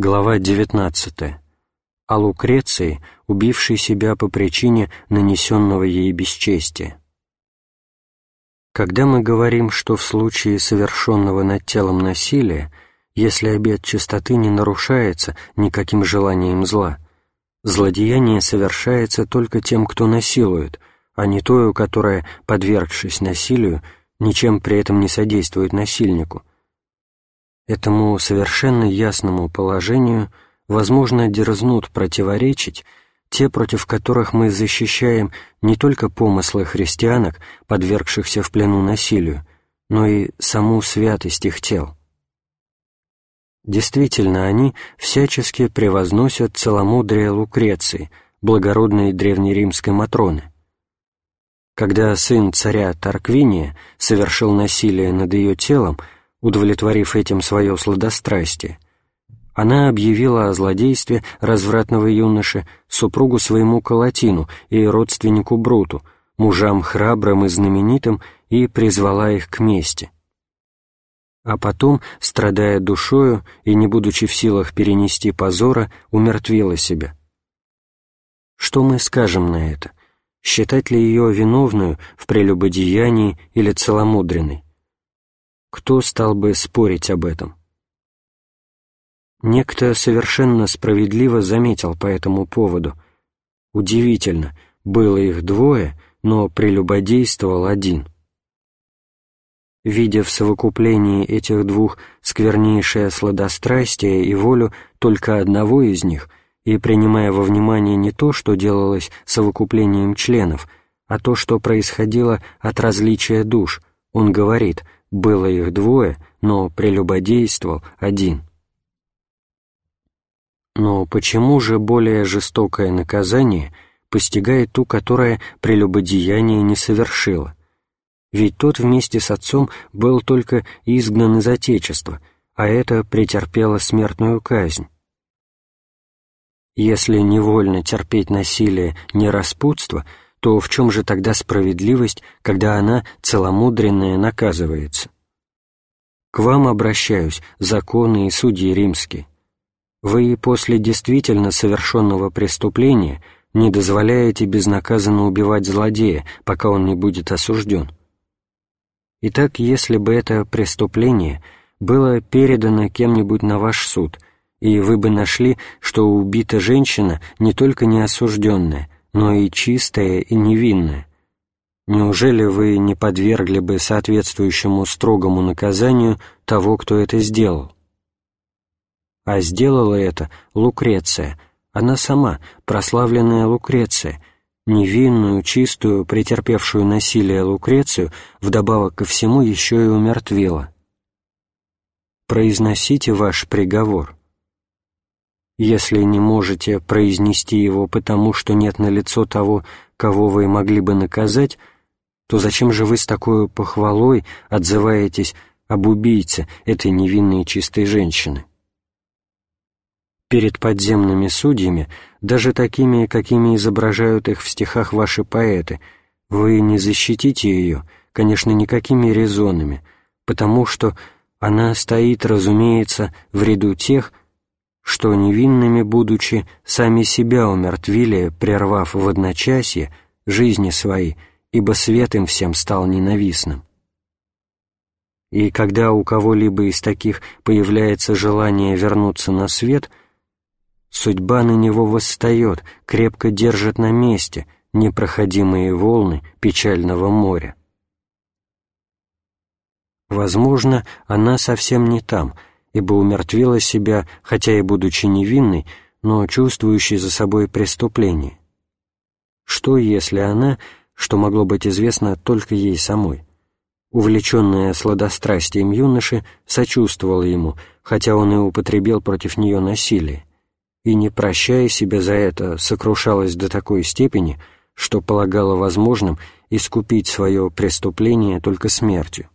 Глава 19. О Лукреции, убившей себя по причине нанесенного ей бесчестия. Когда мы говорим, что в случае совершенного над телом насилия, если обет чистоты не нарушается никаким желанием зла, злодеяние совершается только тем, кто насилует, а не тою, которая, подвергшись насилию, ничем при этом не содействует насильнику, Этому совершенно ясному положению возможно дерзнут противоречить те, против которых мы защищаем не только помыслы христианок, подвергшихся в плену насилию, но и саму святость их тел. Действительно, они всячески превозносят целомудрие Лукреции, благородной древнеримской Матроны. Когда сын царя Тарквиния совершил насилие над ее телом, удовлетворив этим свое сладострастие, она объявила о злодействе развратного юноши супругу своему Калатину и родственнику Бруту, мужам храбрым и знаменитым, и призвала их к мести. А потом, страдая душою и не будучи в силах перенести позора, умертвила себя. Что мы скажем на это? Считать ли ее виновную в прелюбодеянии или целомудренной? Кто стал бы спорить об этом? Некто совершенно справедливо заметил по этому поводу. Удивительно, было их двое, но прелюбодействовал один. Видя в совокуплении этих двух сквернейшее сладострастие и волю только одного из них, и принимая во внимание не то, что делалось совокуплением членов, а то, что происходило от различия душ, он говорит — было их двое, но прелюбодействовал один. Но почему же более жестокое наказание постигает ту, которая прелюбодеяние не совершила? Ведь тот вместе с отцом был только изгнан из Отечества, а это претерпело смертную казнь. Если невольно терпеть насилие не распутство — то в чем же тогда справедливость, когда она, целомудренная, наказывается? К вам обращаюсь, законы и судьи римские. Вы после действительно совершенного преступления не дозволяете безнаказанно убивать злодея, пока он не будет осужден. Итак, если бы это преступление было передано кем-нибудь на ваш суд, и вы бы нашли, что убита женщина не только неосужденная, но и чистое и невинное. Неужели вы не подвергли бы соответствующему строгому наказанию того, кто это сделал? А сделала это Лукреция, она сама, прославленная Лукреция, невинную, чистую, претерпевшую насилие Лукрецию, вдобавок ко всему еще и умертвила. Произносите ваш приговор. Если не можете произнести его потому, что нет на лицо того, кого вы могли бы наказать, то зачем же вы с такой похвалой отзываетесь об убийце этой невинной чистой женщины? Перед подземными судьями, даже такими, какими изображают их в стихах ваши поэты, вы не защитите ее, конечно, никакими резонами, потому что она стоит, разумеется, в ряду тех, что невинными будучи, сами себя умертвили, прервав в одночасье жизни свои, ибо свет им всем стал ненавистным. И когда у кого-либо из таких появляется желание вернуться на свет, судьба на него восстает, крепко держит на месте непроходимые волны печального моря. Возможно, она совсем не там — ибо умертвила себя, хотя и будучи невинной, но чувствующей за собой преступление. Что, если она, что могло быть известно только ей самой, увлеченная сладострастием юноши, сочувствовала ему, хотя он и употребил против нее насилие, и, не прощая себя за это, сокрушалась до такой степени, что полагала возможным искупить свое преступление только смертью.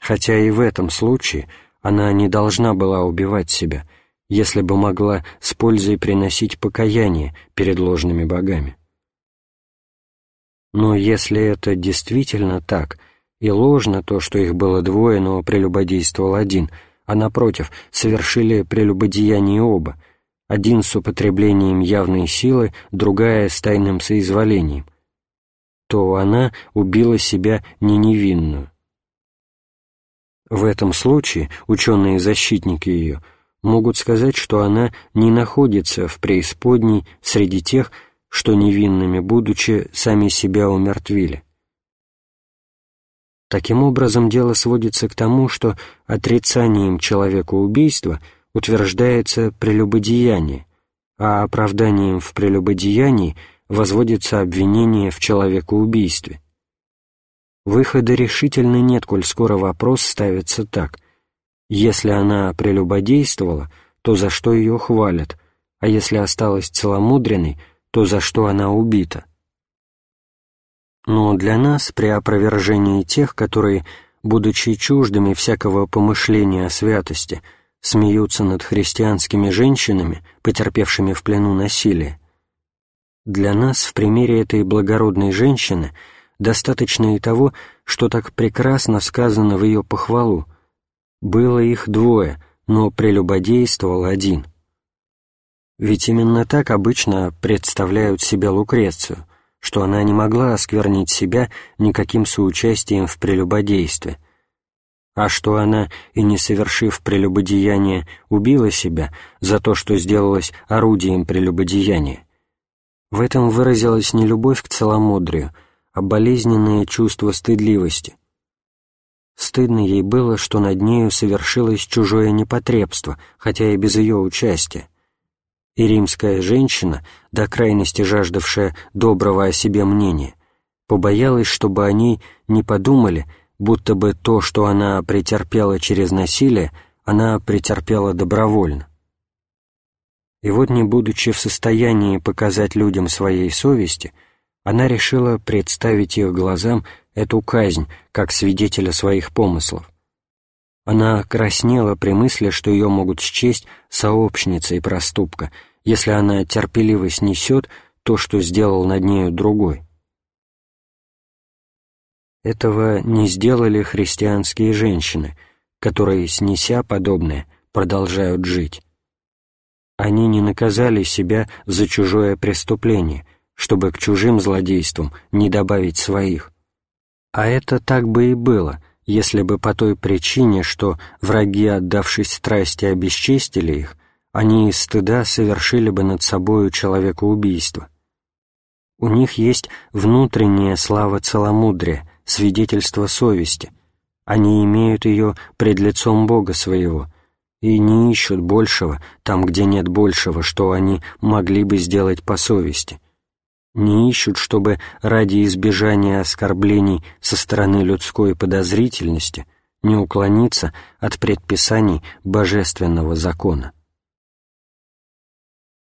Хотя и в этом случае – она не должна была убивать себя, если бы могла с пользой приносить покаяние перед ложными богами. Но если это действительно так, и ложно то, что их было двое, но прелюбодействовал один, а, напротив, совершили прелюбодеяние оба, один с употреблением явной силы, другая с тайным соизволением, то она убила себя не невинную. В этом случае ученые-защитники ее могут сказать, что она не находится в преисподней среди тех, что невинными будучи сами себя умертвили. Таким образом, дело сводится к тому, что отрицанием человека убийства утверждается прелюбодеяние, а оправданием в прелюбодеянии возводится обвинение в человекоубийстве. Выхода решительно нет, коль скоро вопрос ставится так. Если она прелюбодействовала, то за что ее хвалят, а если осталась целомудренной, то за что она убита. Но для нас при опровержении тех, которые, будучи чуждыми всякого помышления о святости, смеются над христианскими женщинами, потерпевшими в плену насилие, для нас в примере этой благородной женщины достаточно и того, что так прекрасно сказано в ее похвалу. Было их двое, но прелюбодействовал один. Ведь именно так обычно представляют себя Лукрецию — что она не могла осквернить себя никаким соучастием в прелюбодействе, а что она, и не совершив прелюбодеяние, убила себя за то, что сделалась орудием прелюбодеяния. В этом выразилась не любовь к целомудрию, а болезненное чувство стыдливости. Стыдно ей было, что над нею совершилось чужое непотребство, хотя и без ее участия и римская женщина, до крайности жаждавшая доброго о себе мнения, побоялась, чтобы они не подумали, будто бы то, что она претерпела через насилие, она претерпела добровольно. И вот, не будучи в состоянии показать людям своей совести, она решила представить их глазам эту казнь как свидетеля своих помыслов. Она краснела при мысли, что ее могут счесть сообщницей проступка, если она терпеливо снесет то, что сделал над нею другой. Этого не сделали христианские женщины, которые, снеся подобное, продолжают жить. Они не наказали себя за чужое преступление, чтобы к чужим злодействам не добавить своих. А это так бы и было — если бы по той причине, что враги, отдавшись страсти, обесчестили их, они из стыда совершили бы над собою человекоубийство. У них есть внутренняя слава целомудрия, свидетельство совести. Они имеют ее пред лицом Бога своего и не ищут большего там, где нет большего, что они могли бы сделать по совести не ищут, чтобы ради избежания оскорблений со стороны людской подозрительности не уклониться от предписаний божественного закона.